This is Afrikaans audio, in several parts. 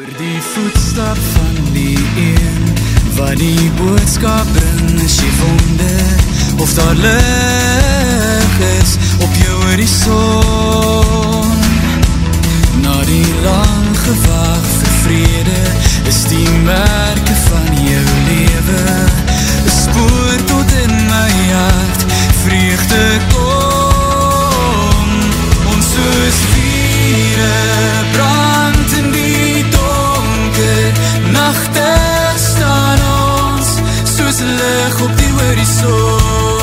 Oor die voetstap van die een Wat die boodskap bring is jy wonder Of daar lig is op jou horizon Na die lang gewaag vir vrede Is die merke van jou lewe. Een spoor tot in my hart Vreugde kom. Ons soos viere Soos lig op die horizon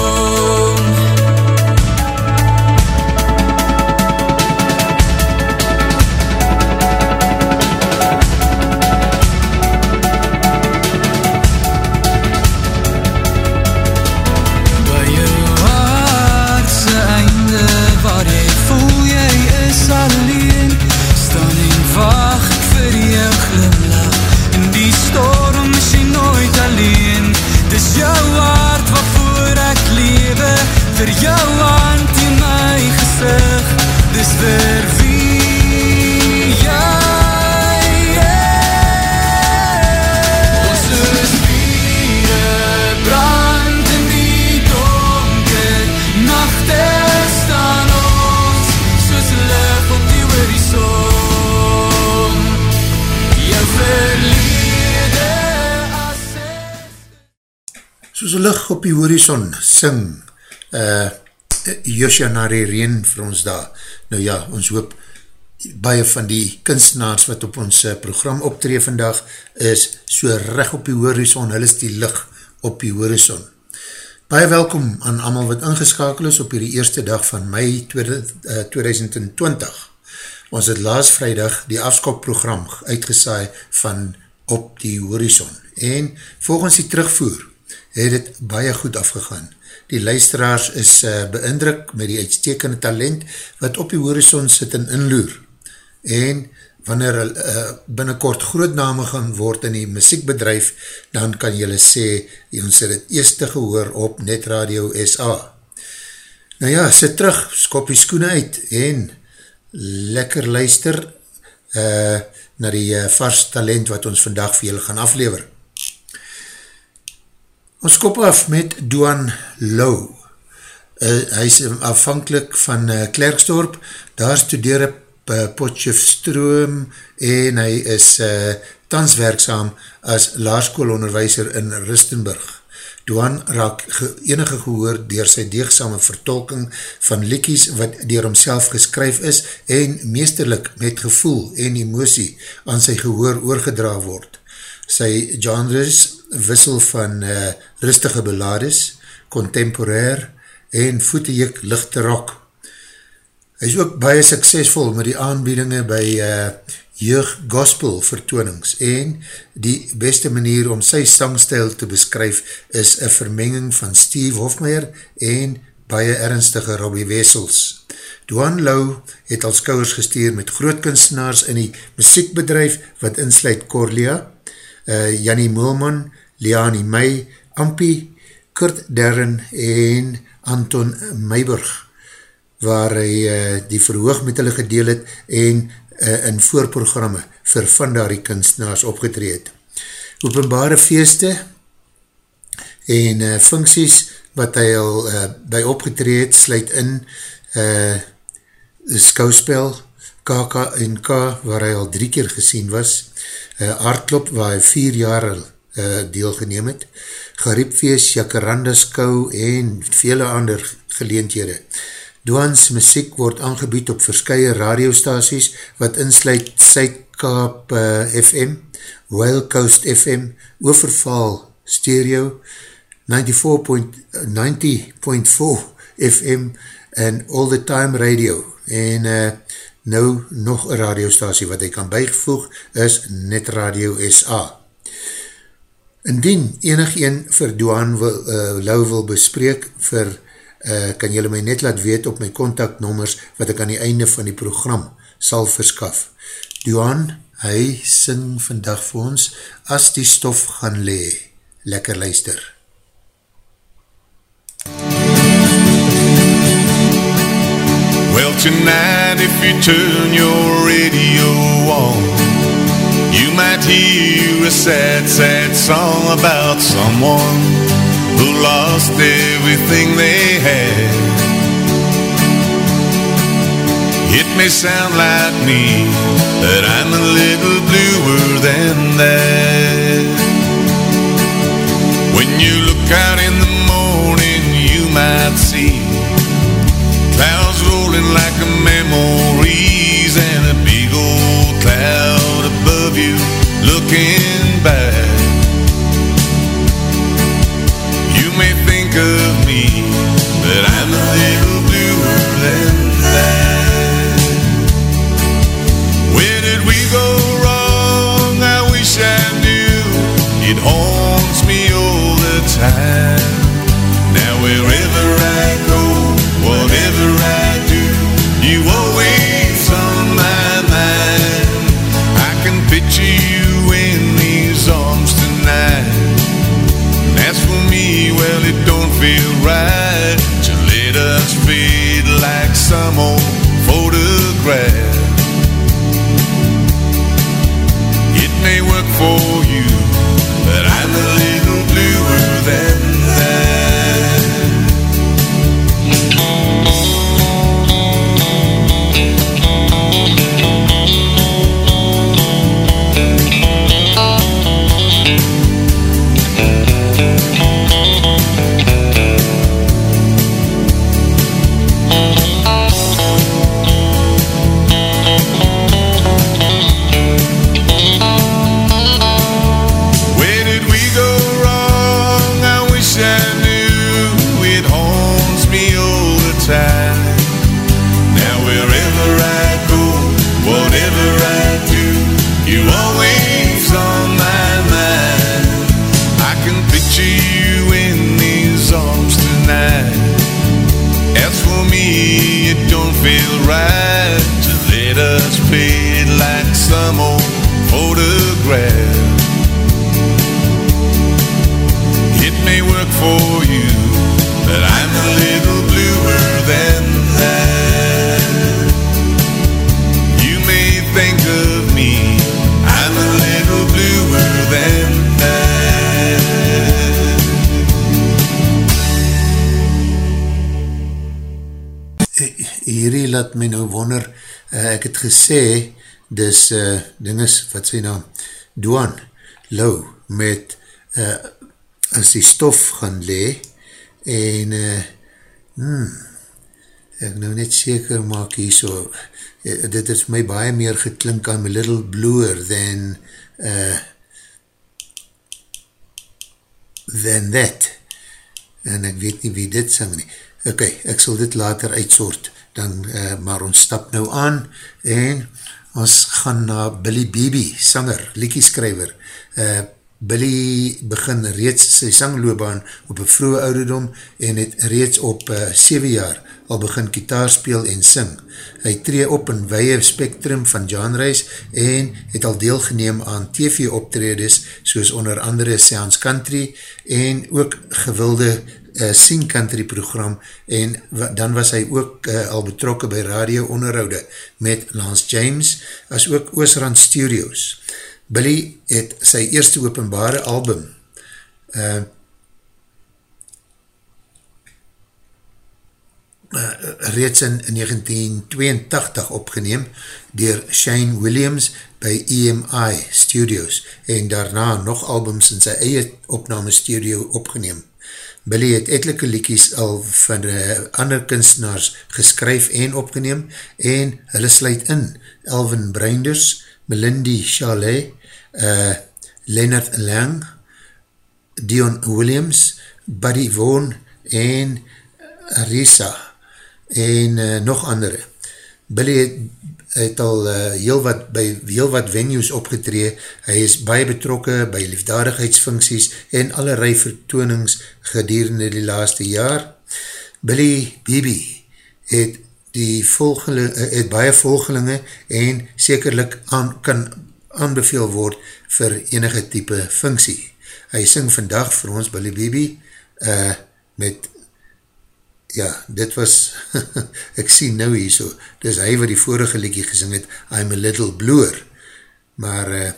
lig op die horizon sing uh, na die reen vir ons daar. Nou ja, ons hoop baie van die kunstenaars wat op ons uh, program optree vandag is so reg op die horizon, hulle is die lig op die horizon. Baie welkom aan allemaal wat ingeskakel is op die eerste dag van mei 2020. Ons het laas vrijdag die afskopprogram uitgesaai van op die horizon. En volgens die terugvoer het het baie goed afgegaan. Die luisteraars is uh, beindruk met die uitstekende talent wat op die horizon sit en inloer. En wanneer uh, binnenkort grootname gaan word in die muziekbedrijf, dan kan jylle sê, ons het het eerste gehoor op Net Radio SA. Nou ja, sit terug, skop die skoene uit en lekker luister uh, na die uh, vars talent wat ons vandag vir jylle gaan aflever. Ons kop af met Duan Lou. Uh, hy is afhankelijk van uh, Klerksdorp, daar studeer op uh, Potjefstroom en hy is uh, tanswerkzaam as laarskoolonderwijzer in Rustenburg. Duan raak ge enige gehoor dier sy deegsame vertolking van liekies wat dier homself geskryf is en meesterlik met gevoel en emosie aan sy gehoor oorgedra word. Sy genres wissel van uh, rustige belades, contemporair en voetejuk lichte rock. Hy is ook baie suksesvol met die aanbiedinge by uh, jeug gospel vertoonings en die beste manier om sy sangstijl te beskryf is een vermenging van Steve Hofmeyer en baie ernstige Robbie Wessels. Duan Lau het als kouwers gestuur met groot kunstenaars in die muziekbedrijf wat insluit Corlia, uh, Jannie Moelman, Liani May, Ampi, Kurt Derren en Anton Meiburg, waar hy uh, die verhoog met hulle gedeel het en uh, in voorprogramme vir van daar die kunstenaars opgetreed. Openbare feeste en uh, funksies wat hy al uh, by opgetreed sluit in uh, skouspel KK&K waar hy al drie keer gesien was, uh, Aardklop waar hy vier jaar al uh, deelgeneem het, Gariepfeest, Jacaranda skou en vele ander geleenthede. Doans muziek word aangebied op verskye radiostaties wat insluit Suidkaap uh, FM, Wild Coast FM, Overval Stereo, 90.4 FM en All the Time Radio en uh, nou nog een radiostasie wat hy kan bijgevoeg is Net Radio SA. Indien enig een vir Duan wil, uh, Lau wil bespreek vir uh, kan jylle my net laat weet op my contactnommers wat ek aan die einde van die program sal verskaf. Duan, hy sing vandag vir ons as die stof gaan lee. Lekker luister. Well, tonight, if you turn your radio on, you might hear a sad, sad song about someone who lost everything they had. It may sound like me, but I'm a little bluer than that. When you look out in the morning, you might see clouds like a memories and a big old cloud above you looking back. You may think of me, but I'm a little bluer than right to let us fade like some old photograph. Uh, dinges, wat sy naam, Duan, Lou, met, uh, as die stof gaan le, en, uh, hmm, ek nou net seker maak hier so, uh, dit is my baie meer geklink aan my little bluer than, uh, than that, en ek weet nie wie dit sing nie. Ok, ek sal dit later uitsort, dan, uh, maar ons stap nou aan, en ons gaan na Billy Beebe, sanger, liekieskrijver. Uh, Billy begin reeds sy sangloobaan op een vroege ouderdom en het reeds op uh, 7 jaar al begin kitaar speel en sing. Hy tree op in weie spectrum van genres en het al deelgeneem aan TV optredes soos onder andere Seance Country en ook gewilde uh, Sing Country program en dan was hy ook uh, al betrokken by radio onderhoude met Lance James as ook Oosrand Studios. Billy het sy eerste openbare album uh, uh, reeds in 1982 opgeneem dier Shane Williams by EMI Studios en daarna nog albums in sy eie opname studio opgeneem. Billy het etelike liekies al van uh, ander kunstenaars geskryf en opgeneem en hulle sluit in Elvin Breinders, Melindy Chalet, uh, Leonard Lang, Dion Williams, Buddy Vaughan en Risa en uh, nog andere. Billy het, het al uh, heel wat, by heel wat venues opgetree, hy is baie betrokke by liefdadigheidsfunksies en allerlei vertoonings gedurende die laaste jaar. Billy Beebe het, die volgeling, het baie volgelinge en sekerlik aan, kan aanbeveel word vir enige type funksie. Hy sing vandag vir ons Billy Beebe uh, met ja, dit was ek sien nou hier so, dis hy wat die vorige liedje gesing het I'm a little bluer maar uh,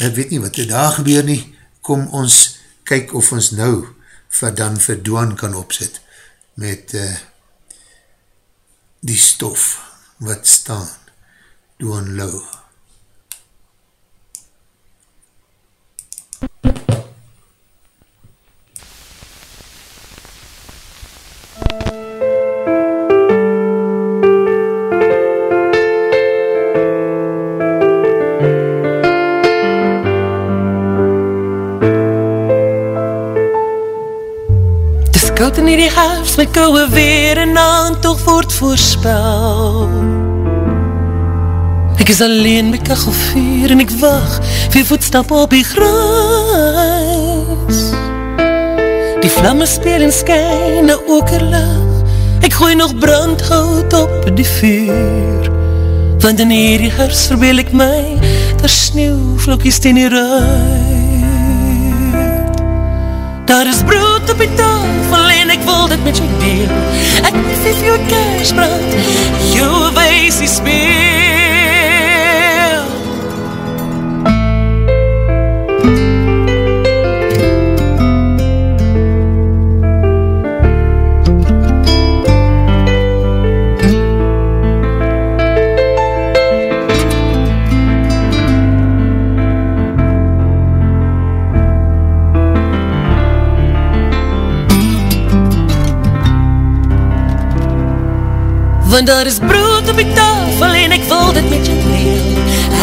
ek weet nie wat er daar gebeur nie, kom ons kyk of ons nou vir dan vir Doan kan opzet met uh, die stof wat staan, Doan Lowe. Koud in die herfst met kouwe weer en aan toch word voorspel. Ek is alleen met kachelvuur en ek wacht vir voetstap op die gras. Die vlamme speel en skyn na okerlig, ek gooi nog brandhout op die vuur. Want in hierdie herfst verbeel ek my, daar sneeuw vlokkies ten die ruit. Daar is brood op die tafel en ek wil dit met jou deel. Ek is die vir jou kersbrand, jou wees die speel Want daar is brood op die tafel en ek wil dit met jou deel.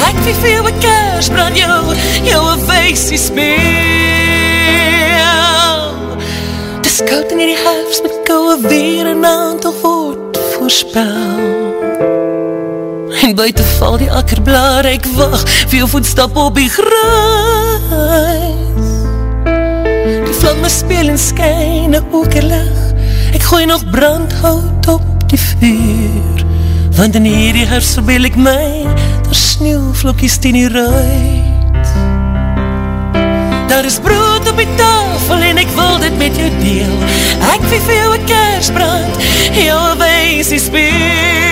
Ek wie veel my kersbrand jou, jou een feestie speel. Dis koud in die herfst met kouwe weer en aantal woord voorspel. En buiten val die akkerblaar, ek wacht veel voetstap op die grijs Die vlamme speel en skyn, ook er lig. Ek gooi nog brandhout die vuur Want in hierdie herfst verbeel ek my Daar sneeuwvlokkies ten die ruit. Daar is brood op die tafel En ek wil dit met jou deel. Ek wie vir jou een kersbrand Jou wees die speel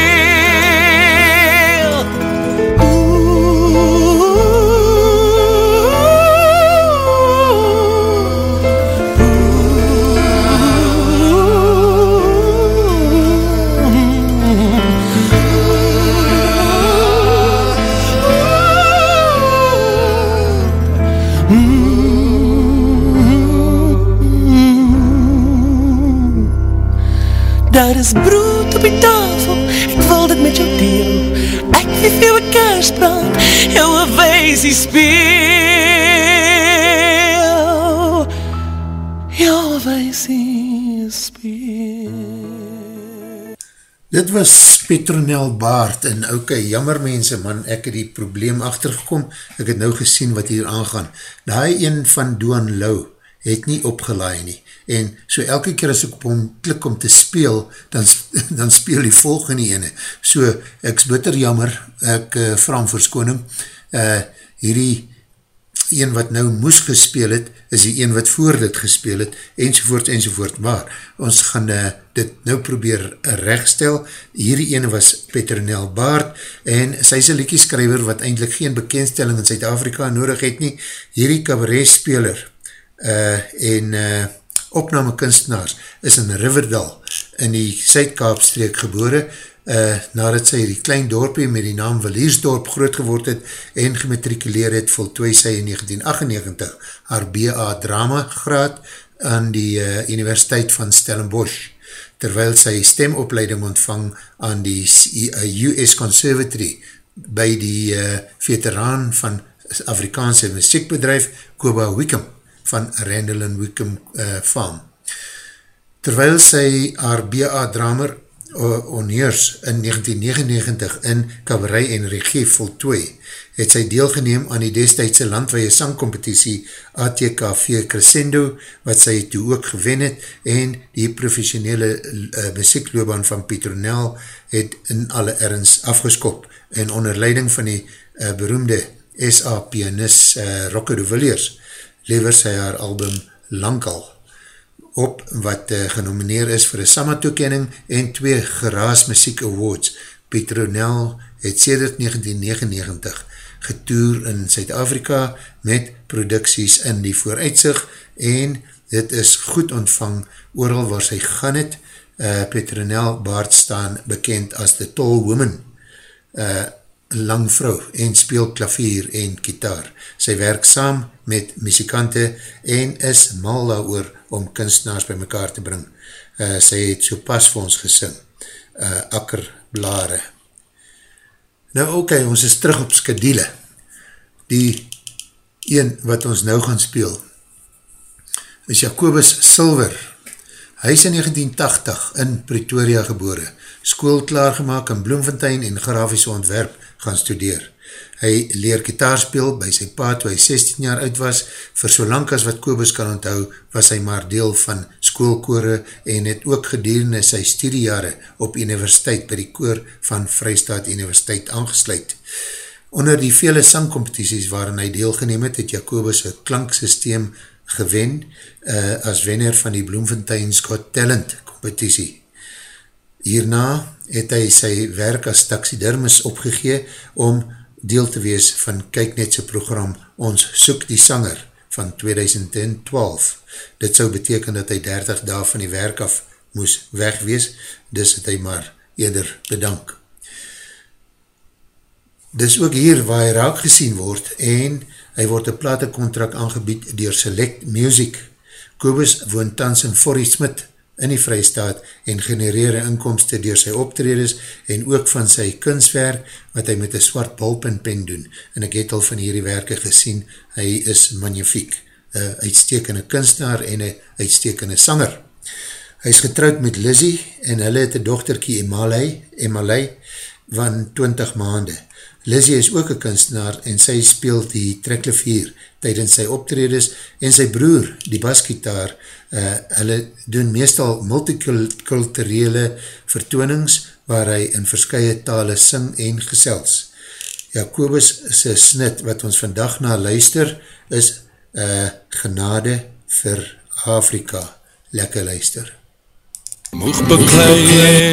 Dit was Petronel Baard en ok, jammer mense man, ek het die probleem achtergekom, ek het nou gesien wat hier aangaan. Daai een van Doan Lau het nie opgelaai nie en so elke keer as ek op hom klik om te speel, dan, dan speel die volgende ene. So, ek is bitter jammer, ek uh, vraag verskoning, uh, hierdie een wat nou moes gespeel het, is die een wat voor dit gespeel het, enzovoort, enzovoort, maar ons gaan uh, dit nou probeer rechtstel, hierdie ene was Petronel Baard, en sy is een liekieskrijver wat eindelijk geen bekendstelling in Zuid-Afrika nodig het nie, hierdie cabaret speler, uh, en uh, opname kunstenaars is in Riverdale in die Suid-Kaapstreek gebore, uh, nadat sy die klein dorpie met die naam Waliersdorp groot geword het en gematrikuleer het, voltooi sy in 1998 haar BA drama graad aan die uh, Universiteit van Stellenbosch, terwyl sy stemopleiding ontvang aan die US Conservatory by die uh, veteraan van Afrikaanse muziekbedrijf Koba Wickham van Randall and Wickham uh, Farm. Terwyl sy haar BA dramer uh, onheers in 1999 in cabaret en regie voltooi, het sy deelgeneem aan die destijdse landweie sangcompetitie ATKV Crescendo, wat sy toe ook gewen het, en die professionele uh, muziekloobaan van Petronel het in alle erns afgeskop, en onder leiding van die uh, beroemde SA pianist uh, Rocco de Villiers, lever sy haar album Lankal op wat uh, genomineer is vir een Sama toekenning en twee Geraas Muziek Awards. Petronel het sedert 1999 getoer in Zuid-Afrika met producties in die vooruitzicht en dit is goed ontvang ooral waar sy gaan het. Uh, Petronel Baard staan bekend as The Tall Woman, uh, lang vrou en speel klavier en kitaar. Sy werk saam met muzikante en is mal daar om kunstenaars by mekaar te bring. Uh, sy het so pas vir ons gesing, uh, akkerblare. Nou ok, ons is terug op skadiele. Die een wat ons nou gaan speel is Jacobus Silver. Hy is in 1980 in Pretoria gebore, school klaargemaak in Bloemfontein en grafiese ontwerp gaan studeer. Hy leer gitaarspeel by sy pa toe hy 16 jaar oud was. Voor so lang as wat Kobus kan onthou, was hy maar deel van schoolkore en het ook gedurende sy studiejare op universiteit by die koor van Vrystaat Universiteit aangesluit. Onder die vele sangcompetities waarin hy deelgeneem het, het Jacobus een klanksysteem gewen uh, as wenner van die Bloemfontein Got Talent competitie. Hierna het hy sy werk as taxidermis opgegee om deel te wees van Kijknetse program Ons Soek die Sanger van 2012. Dit sou beteken dat hy 30 dae van die werk af moes wegwees, dus het hy maar eerder bedank. Dis ook hier waar hy raak gesien word en hy word een platencontract aangebied door Select Music. Kobus woont tans in Forrie Smit in die vrystaat en genereer inkomste door sy optredes en ook van sy kunstwerk wat hy met een swart balpenpen doen. En ek het al van hierdie werke gesien, hy is magnifiek, een uitstekende kunstenaar en een uitstekende sanger. Hy is getrouwd met Lizzie en hulle het een dochterkie Emalei, Emalei van 20 maande. Lizzie is ook een kunstenaar en sy speelt die treklevier tydens sy optredes en sy broer, die basgitaar, uh, hulle doen meestal multiculturele vertoonings waar hy in verskye tale sing en gesels. Jacobus sy snit wat ons vandag na luister is uh, genade vir Afrika. Lekker luister. Moeg beklei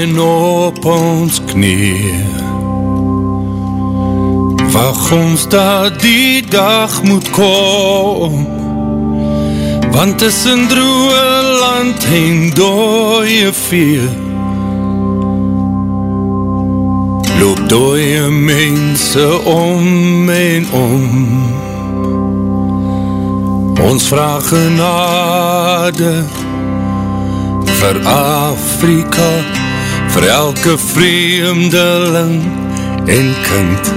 en op ons knie Wag ons dat die dag moet kom. Want tussen droe land en dooie vee. Loop dooie mense om en om. Ons vraag genade Vir Afrika Vir elke vreemdeling en kind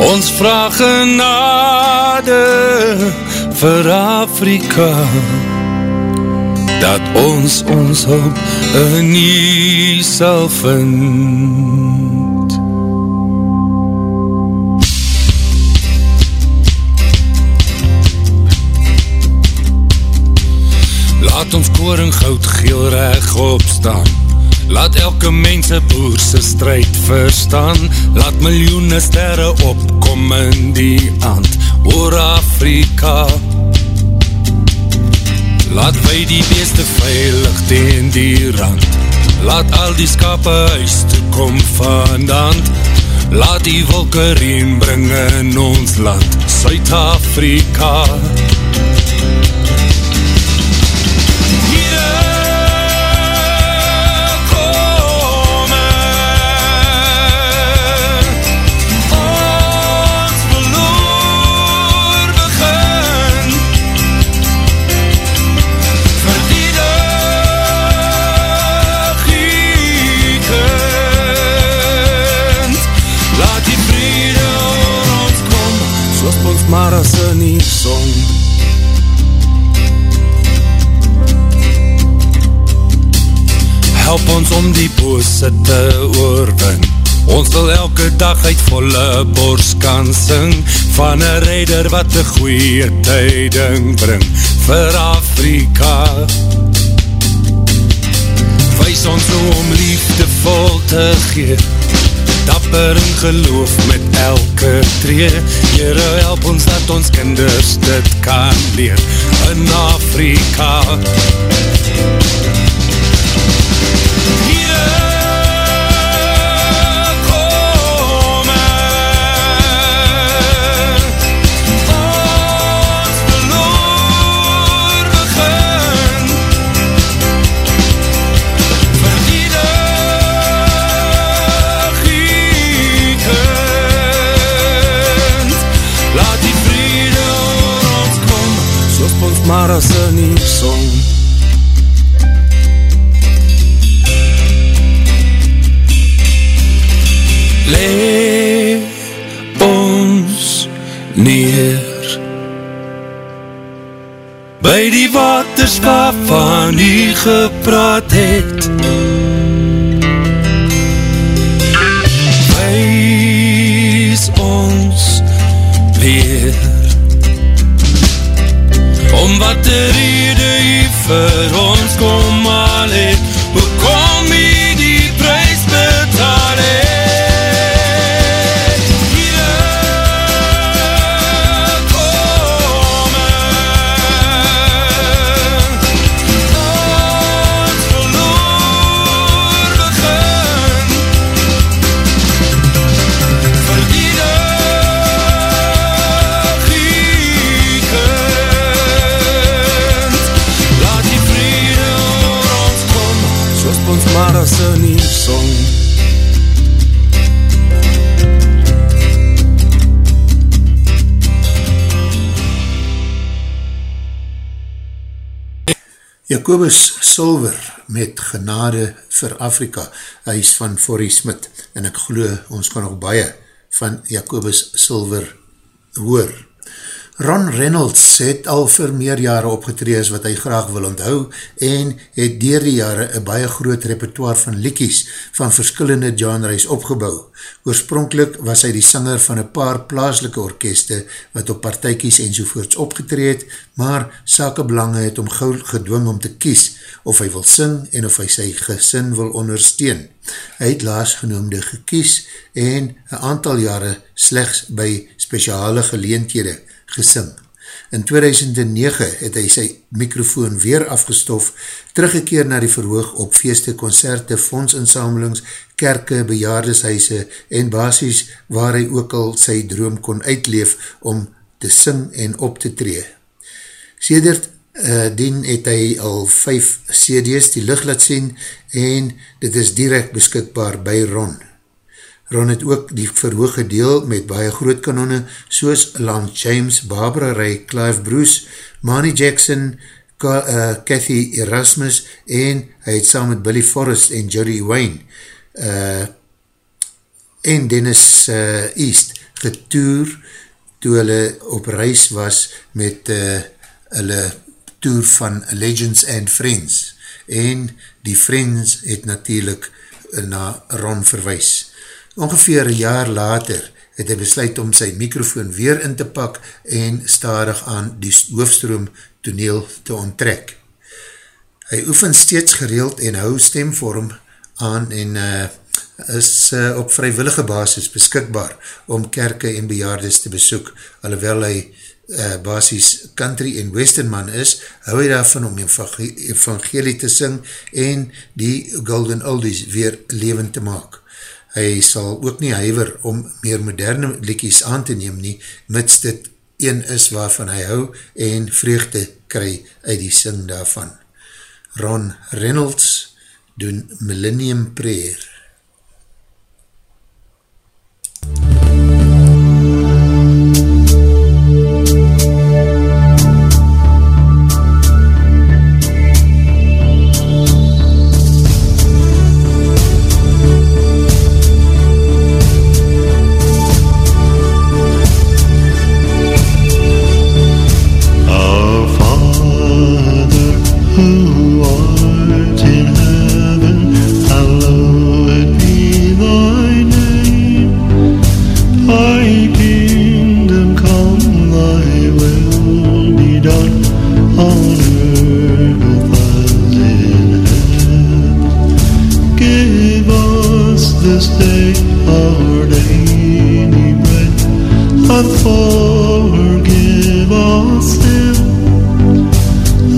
Ons vraag genade vir Afrika. Dat ons ons op een nie sal vind. Laat ons koring goud geel reg opstaan Laat elke mense boerse strijd verstaan. Laat miljoene sterre opkom in die aand. Oor Afrika. Laat wij die beeste veilig teen die rand. Laat al die skape huis toe kom vandaan. Laat die wolke reen bring in ons land Suid-Afrika. maar dag uit volle borst kan sing. Van een redder wat een goeie tyding bring. Vir Afrika. Wees ons om liefdevol te geef dapper in geloof met elke tree. Heere help ons dat ons kinders dit kan leer. In Afrika. Heere maar as in die song Lee ons neer By die waters waarvan u gepraat het Om wat de rede Jacobus Silver met genade vir Afrika, hy is van Forrie Smit, en ek glo ons kan nog baie van Jacobus Silver hoor. Ron Reynolds het al vir meer jare opgetree as wat hy graag wil onthou en het dier die jare een baie groot repertoire van liekies van verskillende genres opgebouw. Oorspronkelijk was hy die sanger van een paar plaaslike orkeste wat op partijkies enzovoorts opgetreed, maar sakebelange het om gauw gedwing om te kies of hy wil sing en of hy sy gesin wil ondersteun. Hy het laasgenoemde gekies en een aantal jare slechts by speciale geleenthede gesing. In 2009 het hy sy microfoon weer afgestof, teruggekeer na die verhoog op feeste, concerte, fondsinsamelings, kerke, bejaardeshuise en basis waar hy ook al sy droom kon uitleef om te sing en op te tree. Sedert uh, dien het hy al 5 CD's die licht laat sien en dit is direct beskikbaar by Ron. Ron het ook die verhoog gedeel met baie groot kanone soos Lance James, Barbara Ray, Clive Bruce, Manny Jackson, Ka uh, Cathy Erasmus en hy het saam met Billy Forrest en Jody Wayne uh, en Dennis uh, East getoer toe hulle op reis was met uh, hulle toer van Legends and Friends en die Friends het natuurlijk na Ron verwijs. Ongeveer een jaar later het hy besluit om sy microfoon weer in te pak en stadig aan die hoofstroom toneel te onttrek. Hy oefen steeds gereeld en hou stemvorm aan en uh, is uh, op vrywillige basis beskikbaar om kerke en bejaardes te besoek, alhoewel hy uh, basis country en western man is, hou hy daarvan om evangelie te sing en die golden oldies weer levend te maak. Hy sal ook nie huiver om meer moderne liekies aan te neem nie, mits dit een is waarvan hy hou en vreugde kry uit die sing daarvan. Ron Reynolds doen Millennium Prayer. Our forgive our sin,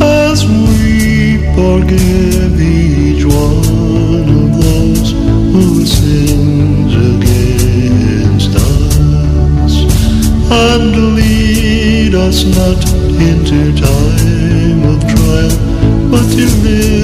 as we forgive each one of those who sins against us. And lead us not into time of trial, but deliver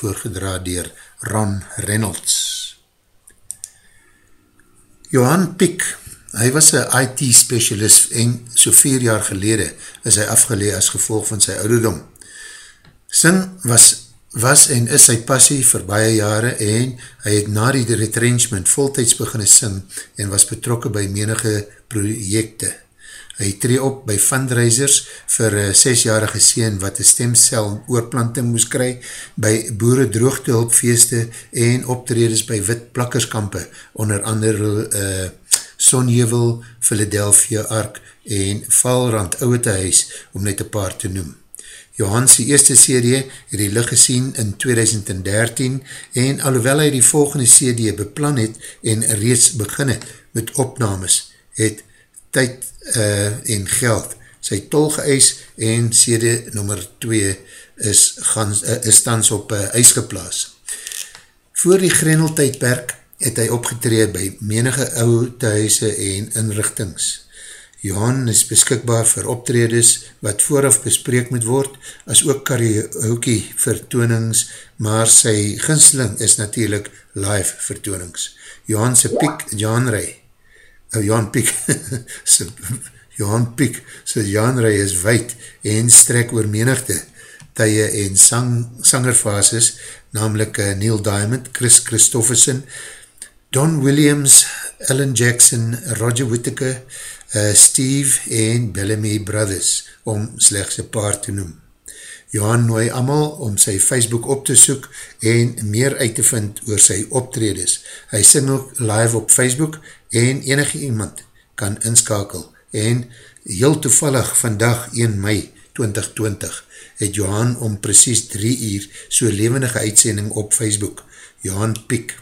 voorgedra dier Ron Reynolds. Johan Piek, hy was een IT specialist en so vier jaar gelede is hy afgelee as gevolg van sy ouderdom. Sing was, was en is sy passie vir baie jare en hy het na die retrenchment voltijds beginne sing en was betrokken by menige projekte. Hy tree op by fundraisers vir een sesjarige seen wat een stemcel oorplanting moes kry, by boere droogtehulpfeeste en optredes by wit plakkerskampe, onder andere uh, Sonjevel, Philadelphia Ark en Valrand Ouwetehuis, om net een paar te noem. Johans eerste CD het die licht gesien in 2013 en alhoewel hy die volgende CD beplan het en reeds begin het met opnames, het tyd uh, en geld sy tol geëis en CD nummer 2 is, gans, uh, is tans op uh, ijs geplaas. Voor die Greneltijdperk het hy opgetree by menige oude huise en inrichtings. Johan is beskikbaar vir optredes wat vooraf bespreek moet word, as ook karaoke vertoonings, maar sy ginsling is natuurlijk live vertoonings. Johan se piek genre, uh, Johan Piek, sy, Johan Piek, sy genre is wijd en strek oor menigte, tye en sang, sangerfases, namelijk uh, Neil Diamond, Chris Christofferson, Don Williams, Alan Jackson, Roger Whittaker, uh, Steve en Bellamy Brothers, om slechts een paar te noem. Johan nooi amal om sy Facebook op te soek en meer uit te vind oor sy optredes. Hy sing ook live op Facebook en enige iemand kan inskakel. En heel toevallig vandag 1 mei 2020 het Johan om precies 3 uur so levendige uitsending op Facebook. Johan Piek.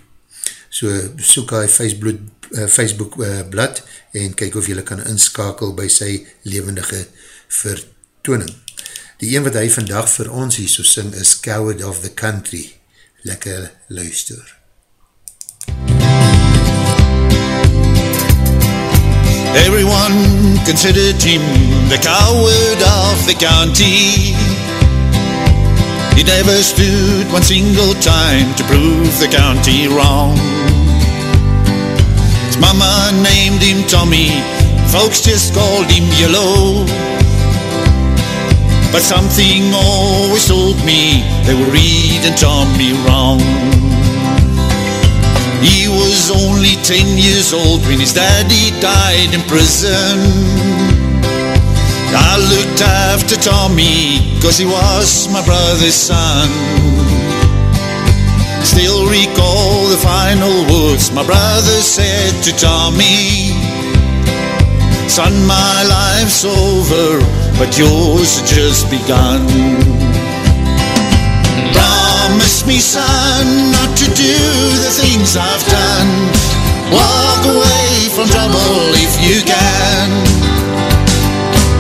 So soek hy Facebook, uh, Facebook uh, blad en kyk of jylle kan inskakel by sy levendige vertooning. Die een wat hy vandag vir ons hier so sing is Coward of the Country. Lekker luister. Everyone considered him the coward of the county. He never stood one single time to prove the county wrong. His mama named him Tommy, folks just called him Yellow. But something always told me they were reading Tommy wrong. He was only ten years old when his daddy died in prison. I looked after Tommy cause he was my brother's son. Still recall the final words my brother said to Tommy. Son, my life's over, but yours just begun. Promise me, son, not to do the things I've done. Walk away from trouble if you can.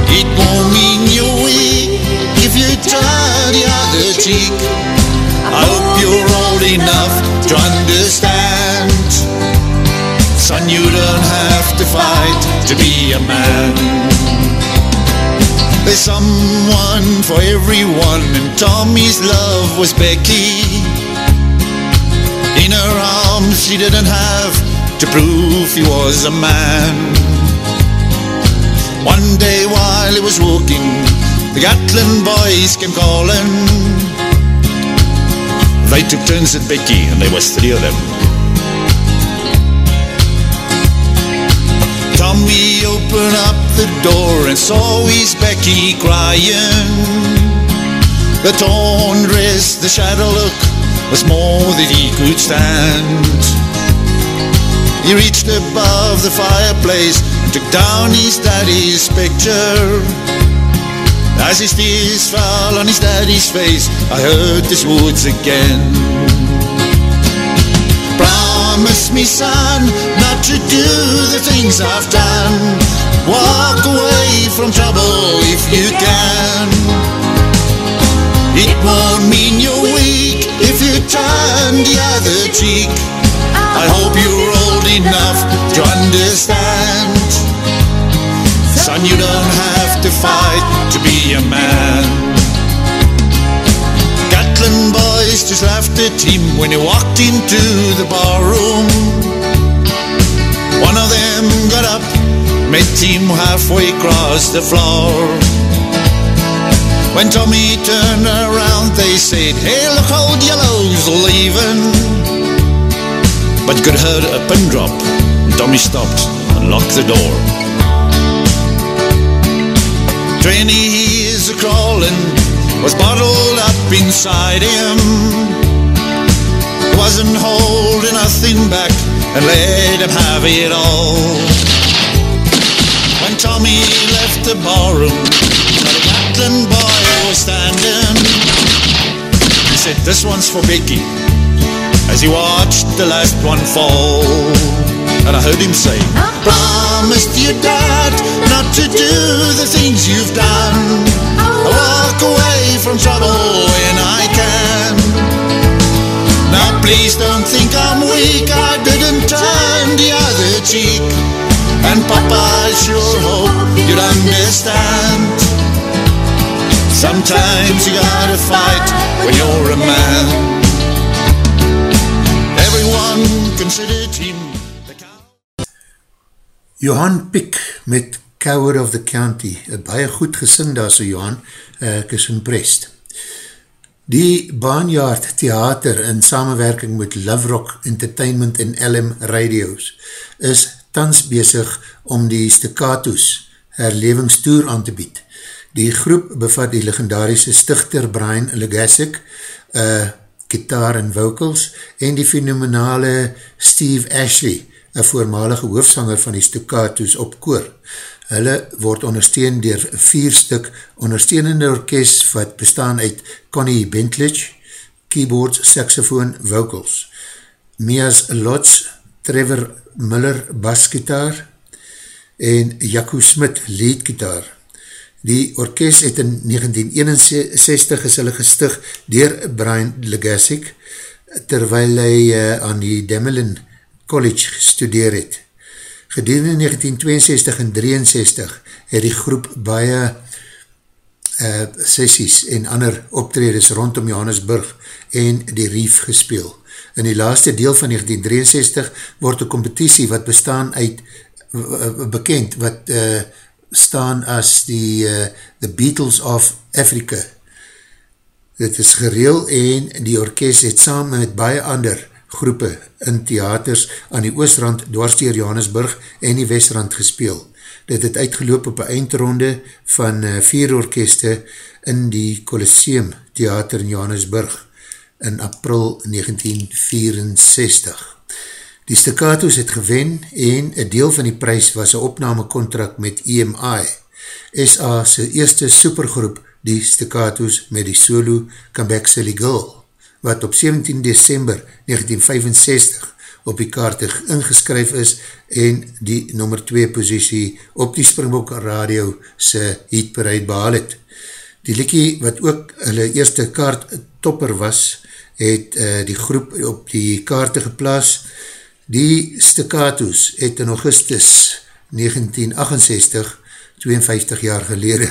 It won't mean you're weak if you turn the other cheek. I hope you're old enough to understand. Son, you don't have to fight to be a man. There's someone for everyone, and Tommy's love was Becky. In her arms, she didn't have to prove he was a man. One day while he was walking, the Gatlin boys came calling. They took turns at Becky, and there was three of them. Tommy opened up the door and saw his Becky crying. The torn dress, the shadow look was more than he could stand. He reached above the fireplace and took down his daddy's picture. As his tears fell on his daddy's face, I heard these words again. Promise me, son, not to do the things I've done. Walk away from trouble if you can. It won't mean you're weak if you turn the other cheek. I hope you're old enough to understand. Son, you don't have to fight to be a man. Gatlin boys just laughed at him when he walked into the barroom. One of them got up, met him halfway across the floor. When Tommy turned around, they said, Hey, look, old yellow's leaving. But could heard a pin drop. Tommy stopped and locked the door. Twenty years crawling was bottled up inside him. Wasn't holding nothing back and let him have it all. When Tommy left the barroom, the Gatlin boy was standing. He said, This one's for Becky. As he watched the last one fall, and I heard him say, I Promised your dad not to do the things you've done. Oh. I walk away from trouble when I can. Now please don't think I'm weak, I didn't turn the other cheek. And Papa, I sure hope you'd understand. Sometimes you gotta fight when you're a man. Everyone considered him. Johan Piek met Coward of the County, een baie goed gesing daar so Johan, uh, ek is impressed. Die Baanjaard Theater in samenwerking met Love Rock Entertainment en LM Radios is tans bezig om die Staccatos herlevingstoer aan te bied. Die groep bevat die legendarische stichter Brian Legasic, uh, gitaar en vocals, en die fenomenale Steve Ashley, een voormalige hoofsanger van die Staccatos op koor. Hulle word ondersteun dier vier stuk ondersteunende orkest wat bestaan uit Connie Bentledge, keyboard, saxofoon, vocals, Mias Lots, Trevor Miller, basgitaar en Jaco Smit, leadgitaar. Die orkest het in 1961 is hulle gestig dier Brian Legasic, terwyl hy uh, aan die Demelin College gestudeer het. Gedurende 1962 en 63 het die groep baie uh, sessies en ander optredes rondom Johannesburg en die Reef gespeel. In die laaste deel van 1963 word een competitie wat bestaan uit bekend, wat uh, staan as die uh, The Beatles of Africa. Dit is gereel en die orkest het saam met baie ander groepe in theaters aan die oostrand dwarsteer Johannesburg en die westrand gespeel. Dit het uitgeloop op een eindronde van uh, vier orkeste in die Colosseum Theater in Johannesburg in april 1964. Die Staccatos het gewen en een deel van die prijs was een opname contract met EMI, SA sy eerste supergroep die Staccatos met die solo Comeback Silly Girl, wat op 17 december 1965 op die kaartig ingeskryf is en die nummer 2 posiesie op die Springbok Radio sy heatbereid behal het. Die liekie wat ook hulle eerste kaart topper was, het uh, die groep op die kaarte geplaas. Die Staccatos het in augustus 1968, 52 jaar gelede,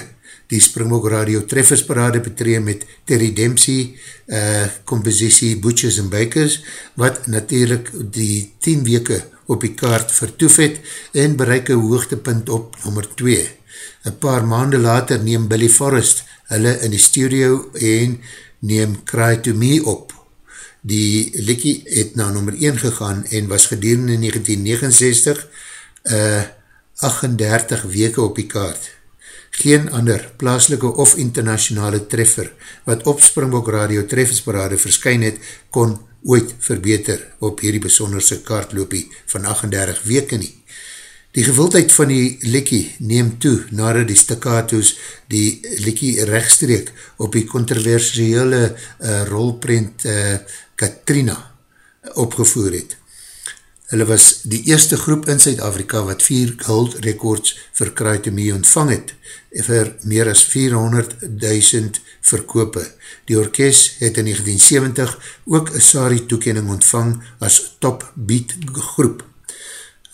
die Springbok Radio Treffersparade betree met Terry Dempsey, uh, compositie Butchers and Bakers, wat natuurlijk die 10 weke op die kaart vertoef het en bereik een hoogtepunt op nummer 2. Een paar maande later neem Billy Forrest hulle in die studio en neem Cry to Me op. Die likkie het na nummer 1 gegaan en was gedurende 1969 uh, 38 weke op die kaart. Geen ander plaaslike of internationale treffer wat op Springbok Radio Treffersparade verskyn het, kon ooit verbeter op hierdie besonderse kaartloopie van 38 weke nie. Die gewildheid van die likkie neem toe nadat die staccato's die likkie rechtstreek op die controversiële uh, rolprint uh, Katrina opgevoer het. Hulle was die eerste groep in Zuid-Afrika wat vier gold records vir Kruitemie ontvang het vir meer as 400.000 verkope. Die orkest het in 1970 ook een SARI toekening ontvang as top beat groep.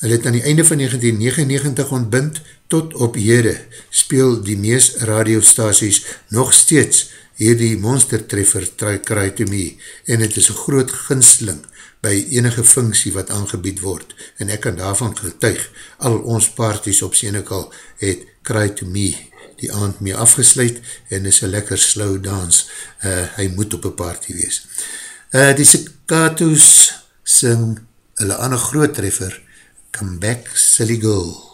Hulle het aan die einde van 1999 ontbind tot op hede speel die mees radiostaties nog steeds hier die monstertreffer kry to me en het is een groot ginsling by enige funksie wat aangebied word en ek kan daarvan getuig al ons parties op Senekal het kry to me die aand mee afgesluit en is een lekker slow dance uh, hy moet op een party wees uh, die Sikatos sing hulle ander groot treffer Come back, silly girl.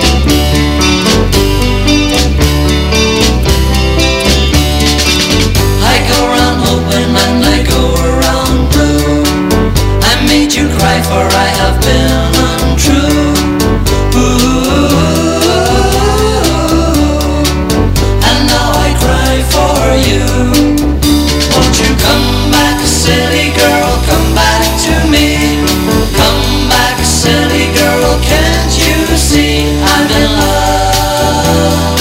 I and I go around blue. I made you cry for I have been untrue. Ooh, and now I cry for you. Won't you come back, silly girl, come back to me. Come back, silly girl, can't you see I'm in love?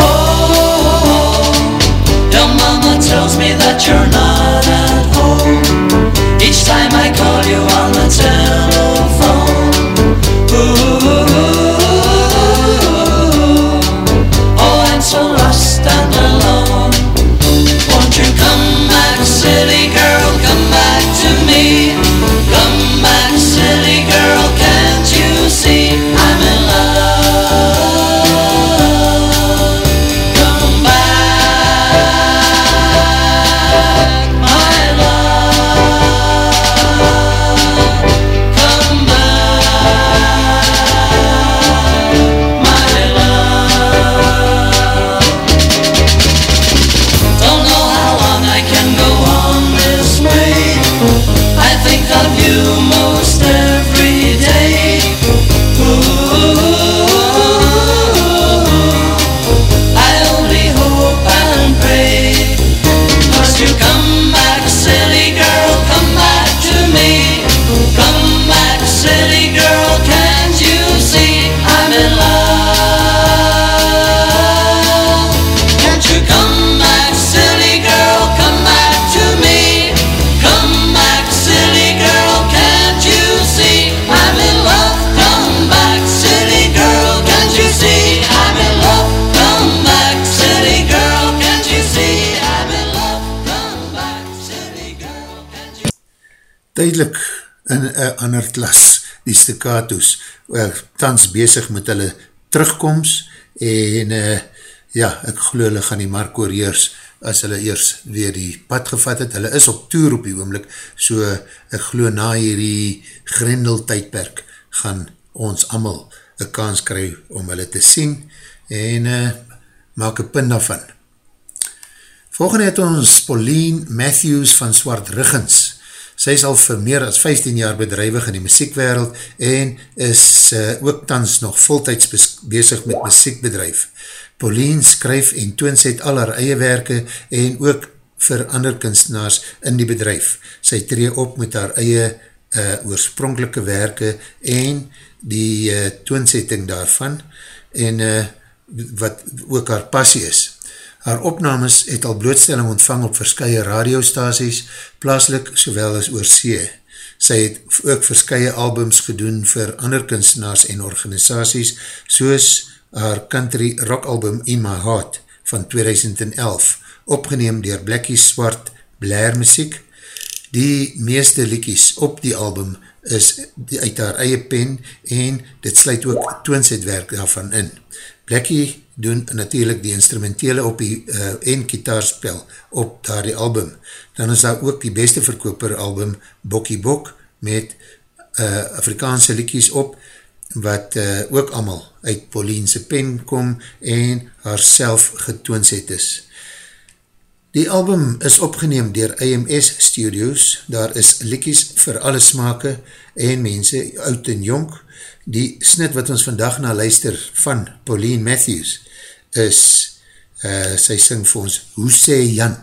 Oh, your mama tells me that you're not ander klas, die staccatos, uh, tans bezig met hulle terugkomst, en uh, ja, ek geloof hulle gaan die markoorheers, as hulle eers weer die pad gevat het, hulle is op toer op die oomlik, so ek geloof na hierdie grendel tydperk, gaan ons allemaal een kans kry om hulle te sien, en uh, maak een pin daarvan. Volgende het ons Pauline Matthews van Swart Riggens, Sy is al vir meer as 15 jaar bedrijwig in die muziekwereld en is uh, ook tans nog voltijds bezig met muziekbedrijf. Pauline skryf en toon sy het al haar eie werke en ook vir ander kunstenaars in die bedrijf. Sy tree op met haar eie uh, oorspronkelike werke en die uh, toonsetting daarvan en uh, wat ook haar passie is. Haar opnames het al blootstelling ontvang op verskye radiostaties, plaaslik sowel as oor see. Sy het ook verskye albums gedoen vir ander kunstenaars en organisaties, soos haar country rock album In My Heart van 2011, opgeneem dier Blackie Swart Blair Muziek. Die meeste liekies op die album is uit haar eie pen en dit sluit ook toonsetwerk daarvan in. Blackie doen natuurlijk die instrumentele op die uh, en kitaarspel op daar die album. Dan is daar ook die beste verkoper album Bokkie Bok met uh, Afrikaanse liekies op wat uh, ook allemaal uit Pauline'se pen kom en haar self getoonset is. Die album is opgeneem dier AMS Studios, daar is liekies vir alle smake en mense, oud en jonk. Die snit wat ons vandag na luister van Pauline Matthews, is, uh, sy sing vir ons, Hoe sê Jan?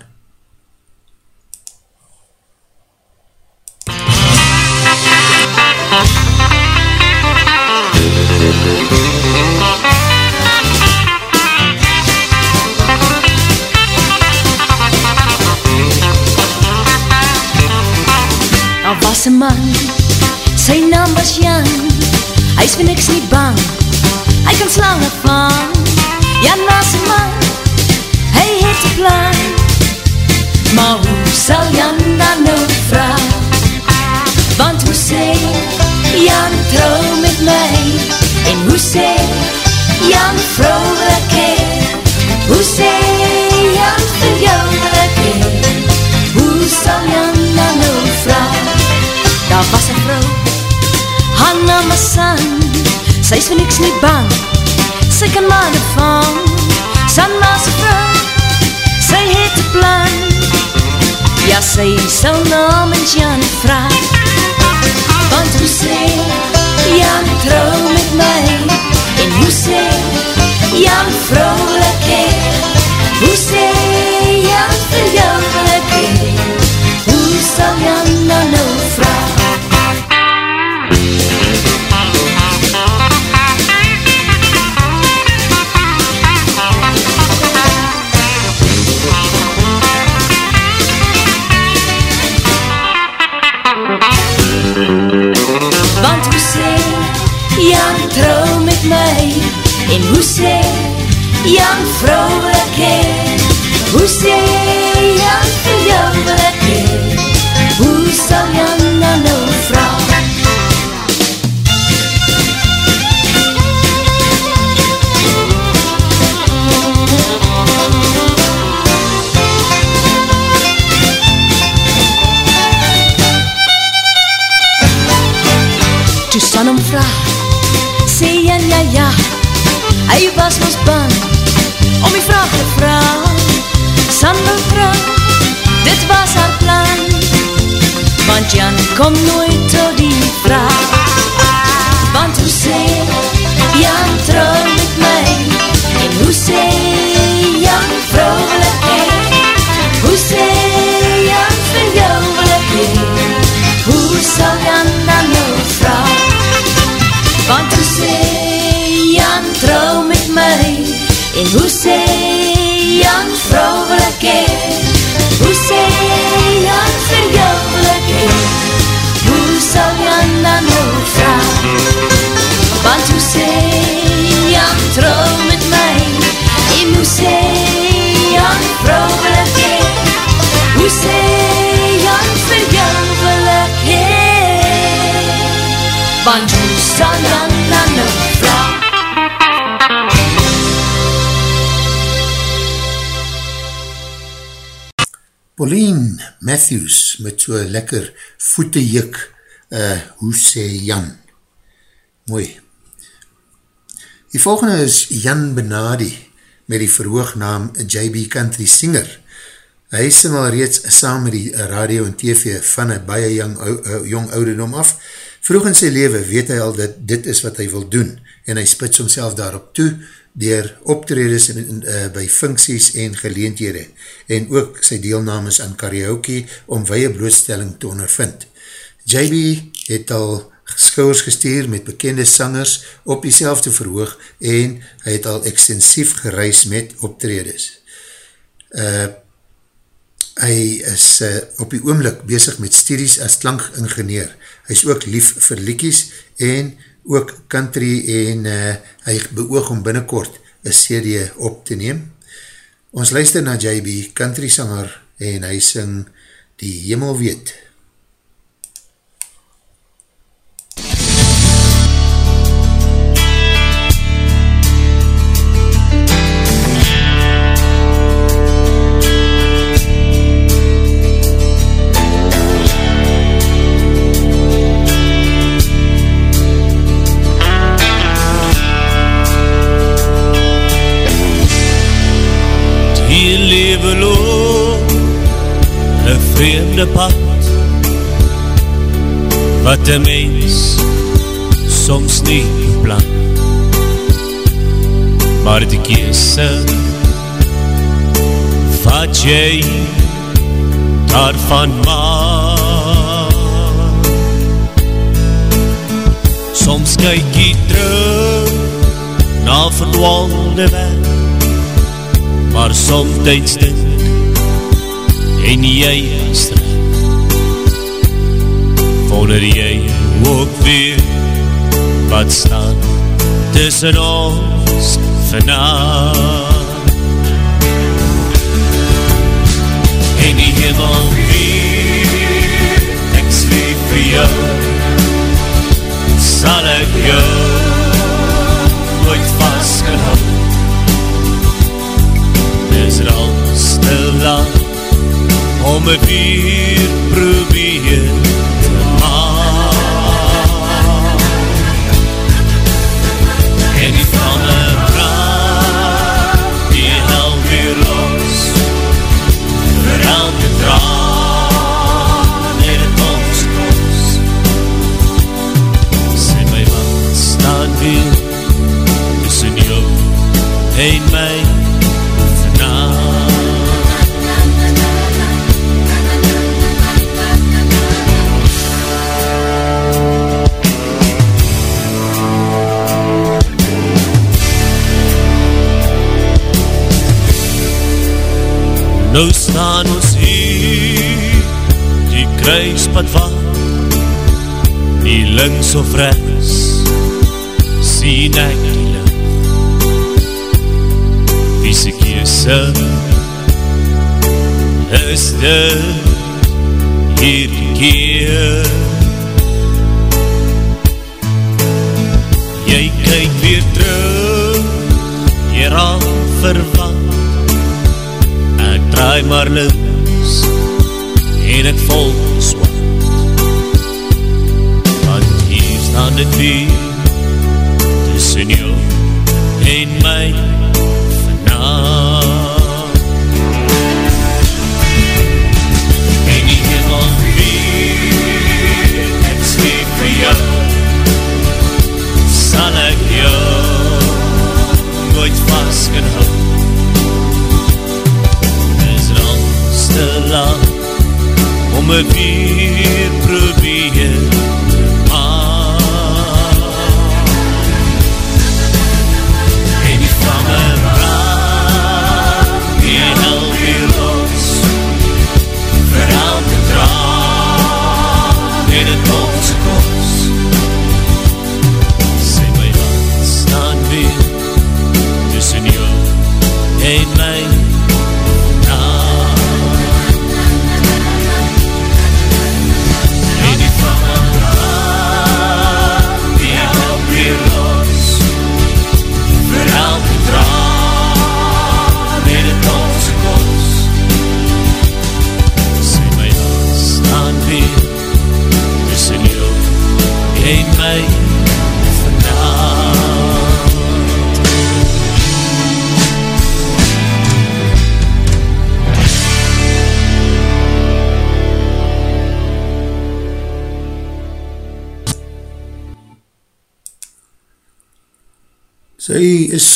Daar was een man, sy naam was Jan, hy is vir niks nie bang, hy kan slange vang, Jan was een man, hy het een plan Maar hoe sal Jan dan nou vraag? Want hoe sê Jan trouw met my? En hoe sê Jan vrouwelijk heer? Hoe sê Jan vir jou willik heer? Hoe sal Jan dan nou vraag? Daar was een vrou, Hanna Massan, sy is vir niks nie bang, sy kan manne vang Sanma's vrou, sy het een plan. Ja, sy sal namens Jan vraag. Want hoe sê Jan trouw met my? En hoe sê Jan vrouwelijk hoe sê Jan vrouwelijk heer Hoe sê Want Jan dan vraag. Want hoe Jan trouw met hoe sê Jan vrouwelijk heer Hoe Jan jou willik heer Banjusa na na na vla Pauline Matthews met so lekker voetejuk, uh, hoe sê Jan? Mooi. Die volgende is Jan Benadi met die verhoognaam JB Country Singer. Hy sing al reeds saam met die radio en tv van een baie jong, jong ouderdom af. Vroeg in sy leven weet hy al dat dit is wat hy wil doen en hy spits homself daarop toe dier optredes in, in, uh, by funksies en geleenthede en ook sy deelnames aan karaoke om weie blootstelling te ondervind. JB het al skouwers gestuur met bekende sangers op die selfde verhoog en hy het al extensief gereis met optredes. Uh, hy is uh, op die oomlik bezig met studies as klankingenieur. Hy is ook lief vir liekies en ook country en uh, hy beoog om binnenkort een CD op te neem. Ons luister na JB, country sanger, en hy sing Die Hemel Weet. Vreemde pad wat een mens soms nie plan maar die kiese wat jy daarvan maak soms kyk jy terug na verdwaalde weg maar soms tijds dit en jy is terug wonder jy ook weer wat staan tussen ons vanavond en die hemel weer ek sleep vir jou sal ek jou nooit vastgehoud is er al stil lang om het weer probeer staan ons hier. Die kruispad wat Nie links of rechts Sien ek die lucht Wie se kiese Is dit Hier die keer? Jy kyk weer terug Jy raak verwacht draai maar links en ek volg swart want hier staan dit weer tussen jou en my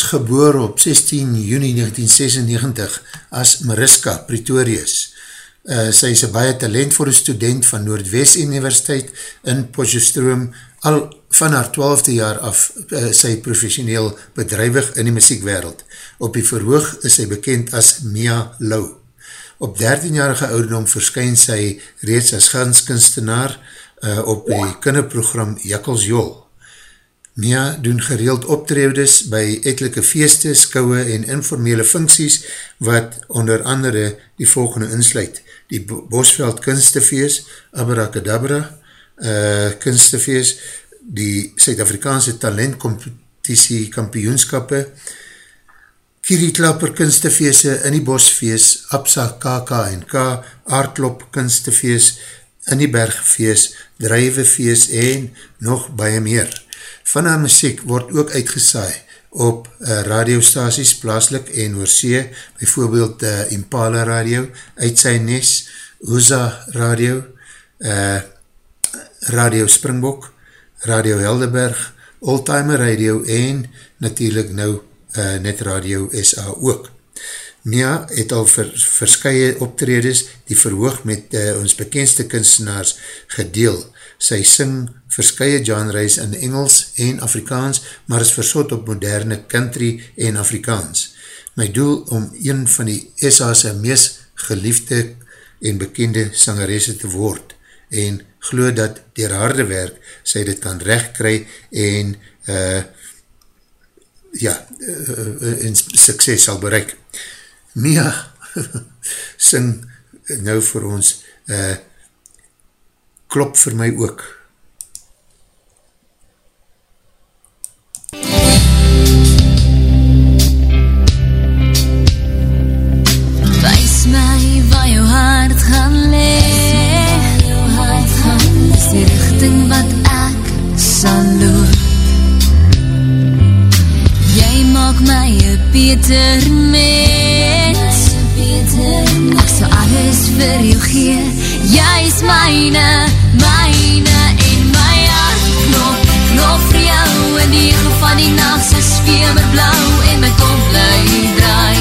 geboor op 16 juni 1996 as Mariska Pretorius. Uh, sy is een baie talentvolle student van Noordwest Universiteit in Potjefstroom. Al van haar 12de jaar af uh, sy professioneel bedrijwig in die muziekwereld. Op die verhoog is sy bekend as Mia Lau. Op 13-jarige ouderdom verskyn sy reeds as ganskunstenaar uh, op die kinderprogram Jakkels Jol. Mia doen gereeld optreedes by etelike feeste, skouwe en informele funksies wat onder andere die volgende insluit. Die Bosveld Kunstefeest, Abracadabra uh, Kunstefeest, die Suid-Afrikaanse Talentcompetitie kampioenskappe, Kiriklapper Kunstefeeste, In die Bosfeest, Absa KKNK, Aardklop Kunstefeest, In die Bergfeest, Drijvefeest en nog baie meer. Van haar muziek word ook uitgesaai op uh, radiostaties plaaslik en oorsee, bijvoorbeeld uh, Impala Radio, uit sy nes, Oza Radio, uh, Radio Springbok, Radio Helderberg, Oldtimer Radio en natuurlijk nou uh, Net Radio SA ook. Mia het al vir verskye optredes die verhoog met uh, ons bekendste kunstenaars gedeel. Sy sing verskye genres in Engels en Afrikaans, maar is versot op moderne country en Afrikaans. My doel om een van die SA's mees geliefde en bekende sangeresse te word en glo dat dier harde werk sy dit kan recht kry en uh, ja, uh, en sukses sal bereik. Mia sing nou vir ons uh, klop vir my ook. Beter mens. Ek sal alles vir jou gee. Jy is myne, myne en my hart Klop, klop vir jou. In die ego van die nacht Soos veemer blauw en my kop bly draai.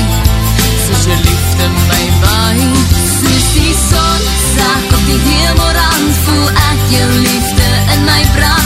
Soos jou liefde my waai. Soos die son sak op die hemelrand Voel ek jou liefde in my brand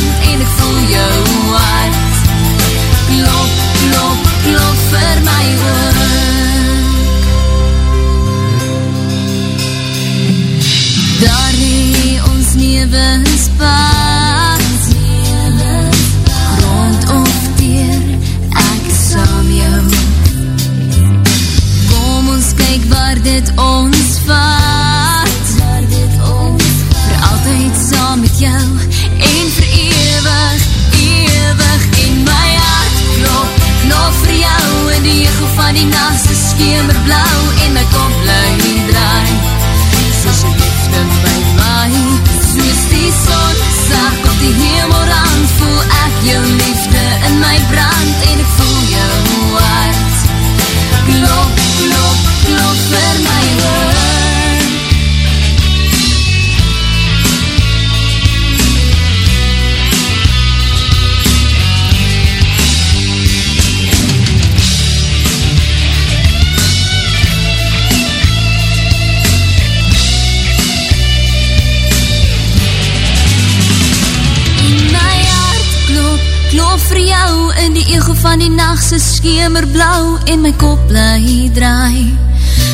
die nacht se skemer blauw en my kop bly draai.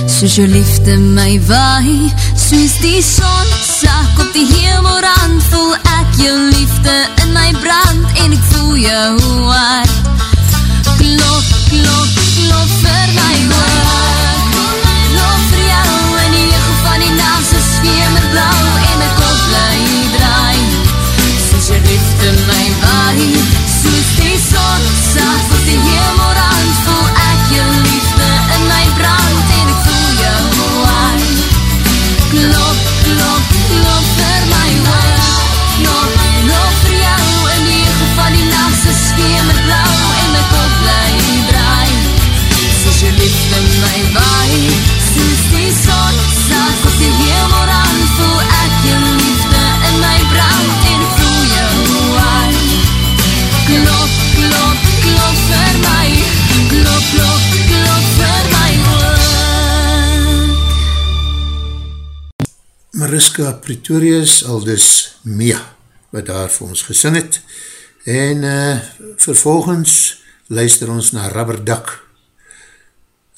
Soos jou liefde my waai, soos die son sak op die hemelrand, voel ek jou liefde in my brand en ek voel jou hart. Klop, klop, Mariska Pretorius, al dus Mia, wat daar vir ons gesing het. En uh, vervolgens luister ons na Rubberdak.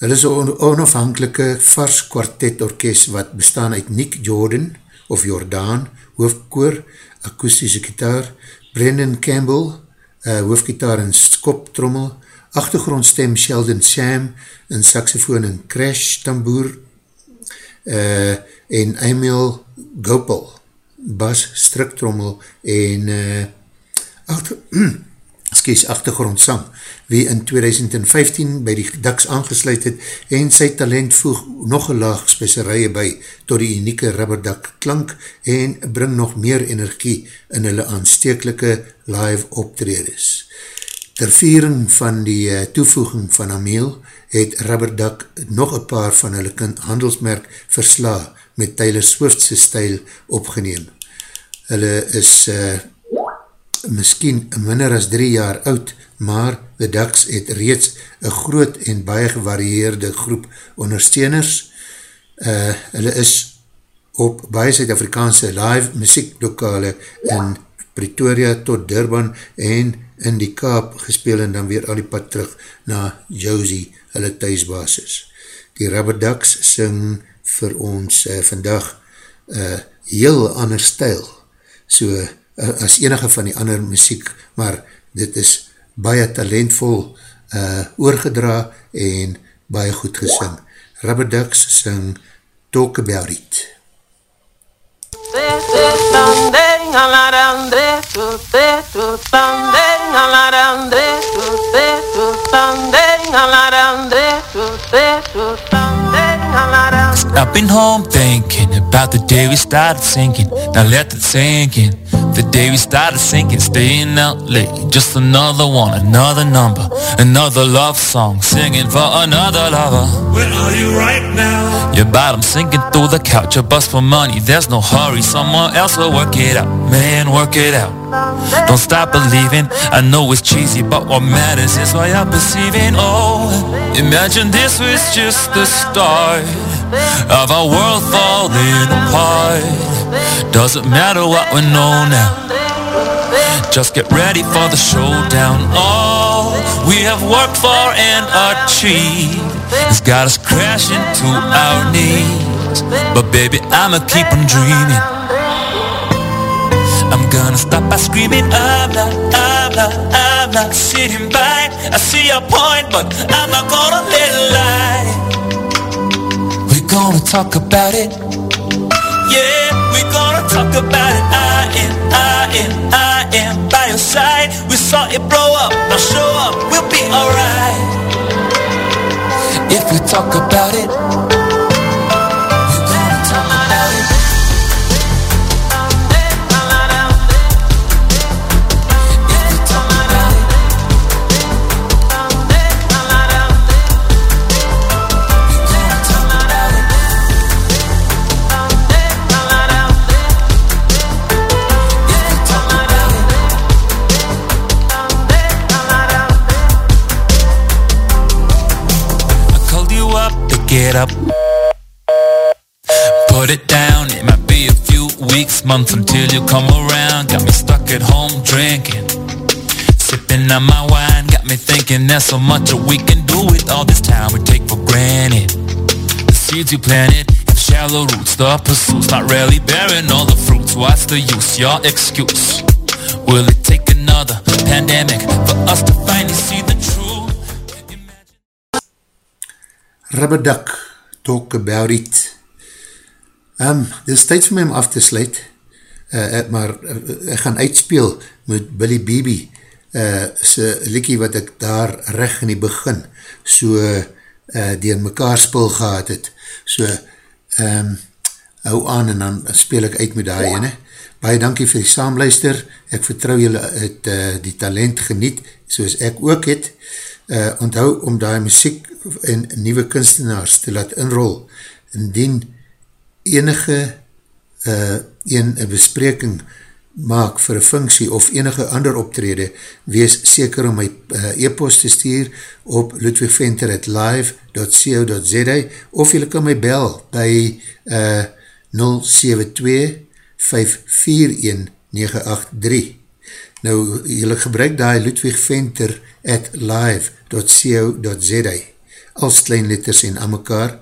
Hulle is een onafhankelike vars kwartet orkest wat bestaan uit Nick Jordan of Jordaan, hoofdkoor, akoestische gitaar, Brendan Campbell, uh, hoofdgitaar en skoptrommel, achtergrondstem Sheldon Sam, en saxofoon en crash tamboer, uh, en Emil Gopal, bas, striktrommel en uh, achter, skies, achtergrondsang, wie in 2015 by die DAX aangesluit het en sy talent voeg nog een laag speserije by tot die unieke rubberdak klank en bring nog meer energie in hulle aanstekelike live optredes. Ter viering van die uh, toevoeging van Amiel het Rubberdak nog een paar van hulle handelsmerk versla met Taylor Swiftse stijl opgeneem. Hulle is uh, miskien minder as drie jaar oud, maar The Ducks het reeds een groot en baie gevarieerde groep ondersteuners. Uh, hulle is op baie Zuid-Afrikaanse live muzieklokale in Pretoria tot Durban en in die Kaap gespeel en dan weer al die pad terug na Josie, hulle thuisbasis. Die Rubber Ducks sing vir ons uh, vandag uh, heel ander stijl, so uh, as enige van die ander muziek, maar dit is baie talentvol uh, oorgedra en baie goed gesing. Rubber Ducks sing Talk About It. falar André I've been home thinking about the day we started sinking. Now let it sink in. The day we started sinking, staying out late. Just another one, another number, another love song, singing for another lover. Where are you right now? Your bottom sinking through the couch, a bust for money. There's no hurry, someone else will work it out. Man, work it out. Don't stop believing. I know it's cheesy, but what matters is why I'm perceiving. Oh, imagine this was just the start of our world falling apart. Doesn't matter what we know now. Just get ready for the showdown. All we have worked for and achieved has got us crashing to our knees. But baby, I'ma keep on dreaming. I'm gonna stop by screaming. I'm not, I'm not, I'm not sitting by. I see your point, but I'm not gonna let it lie. We're gonna talk about it. Yeah, we're gonna talk about it. I am, I am, I am by your side. We saw it blow up, now show up, we'll be alright. If we talk about it, get up. Put it down, it might be a few weeks, months until you come around. Got me stuck at home drinking. Sipping on my wine, got me thinking there's so much that we can do with all this time we take for granted. The seeds you planted have shallow roots, the pursuit's not really bearing all the fruits. What's the use? Your excuse. Will it take another pandemic for us to finally see the Rubber Duck, Talk About It. Um, dit is tyd vir my om af te sluit, uh, uh, maar uh, ek gaan uitspeel met Billy Beebe, uh, sy liekie wat ek daar recht in die begin so uh, die mekaar spul gehad het. So, um, hou aan en dan speel ek uit met die ene. Baie dankie vir die saamluister. Ek vertrou julle het uh, die talent geniet, soos ek ook het. Uh, onthou om die muziek en nieuwe kunstenaars te laat inrol. Indien enige uh, een, bespreking maak vir een funksie of enige ander optrede, wees seker om my uh, e-post te stuur op ludwigventer at live.co.za of jylle kan my bel by uh, Nou, jylle gebruik die Ludwig Venter at live.co.za als kleinletters en aan mekaar.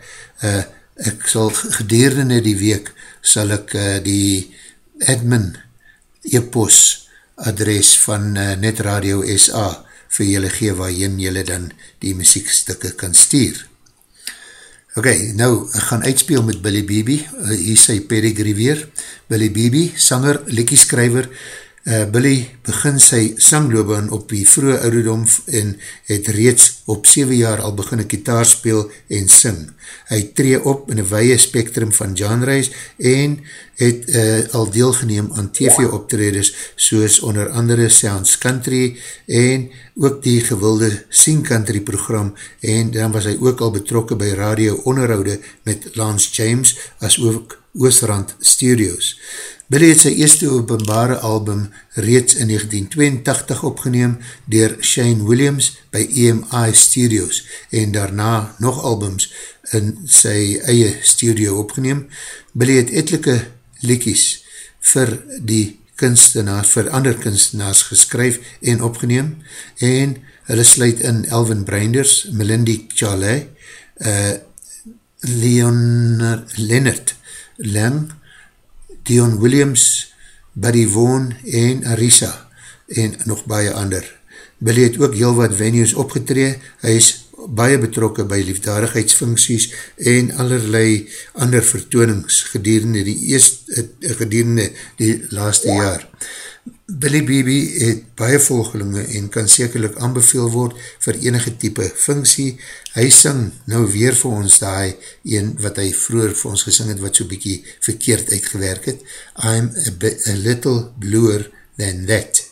Uh, ek sal gedeerde die week sal ek uh, die admin e-pos adres van uh, Net Radio SA vir jylle gee waarin jylle dan die muziekstukke kan stuur. Ok, nou, ek gaan uitspeel met Billy Beebe, uh, hier sy pedigree weer. Billy Beebe, sanger, lekkieskrijver, Uh, Billy begin sy sangloobaan op die vroege ouderdom en het reeds op 7 jaar al begin een kitaar speel en sing. Hy tree op in een weie spectrum van genres en het uh, al deelgeneem aan TV optreders soos onder andere Sounds Country en ook die gewilde Sing Country program en dan was hy ook al betrokken by radio onderhoude met Lance James as ook Oostrand Studios. Billy het sy eerste openbare album reeds in 1982 opgeneem dier Shane Williams by EMI Studios en daarna nog albums in sy eie studio opgeneem. Billy het etelike liekies vir die kunstenaars, vir ander kunstenaars geskryf en opgeneem en hulle sluit in Elvin Breinders, Melindy Chalet, uh, Leonard, Leonard Lang, Dion Williams, Buddy Vaughan en Arisa en nog baie ander. Billy het ook heel wat venues opgetree, hy is baie betrokken by liefdadigheidsfunksies en allerlei ander vertoonings gedurende die, eerst, gedurende die laaste jaar. Billy Beebe het baie volgelinge en kan sekerlik aanbeveel word vir enige type funksie. Hy sing nou weer vir ons daai een wat hy vroeger vir ons gesing het wat so bykie verkeerd uitgewerk het. I'm a, bit, a little bluer than that.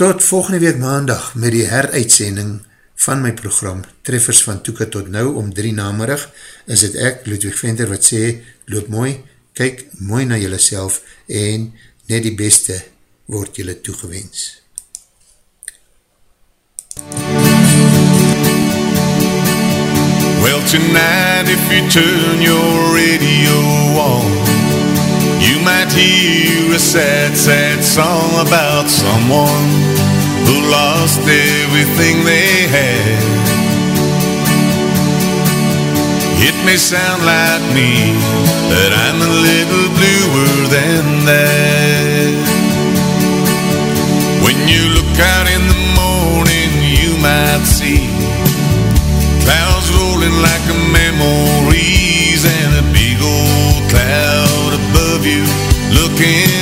Tot volgende week maandag met die heruitsending van my program Treffers van Toeka tot nou om drie namerig is het ek, Ludwig Venter, wat sê, loop mooi, kyk mooi na jylle en net die beste word julle toegewens. Well tonight if you turn your radio on You might hear a sad, sad song about someone Who lost everything they had It may sound like me That I'm a little bluer than that. When you look out in the morning You might see Clouds rolling like a memories And a big old cloud above you Looking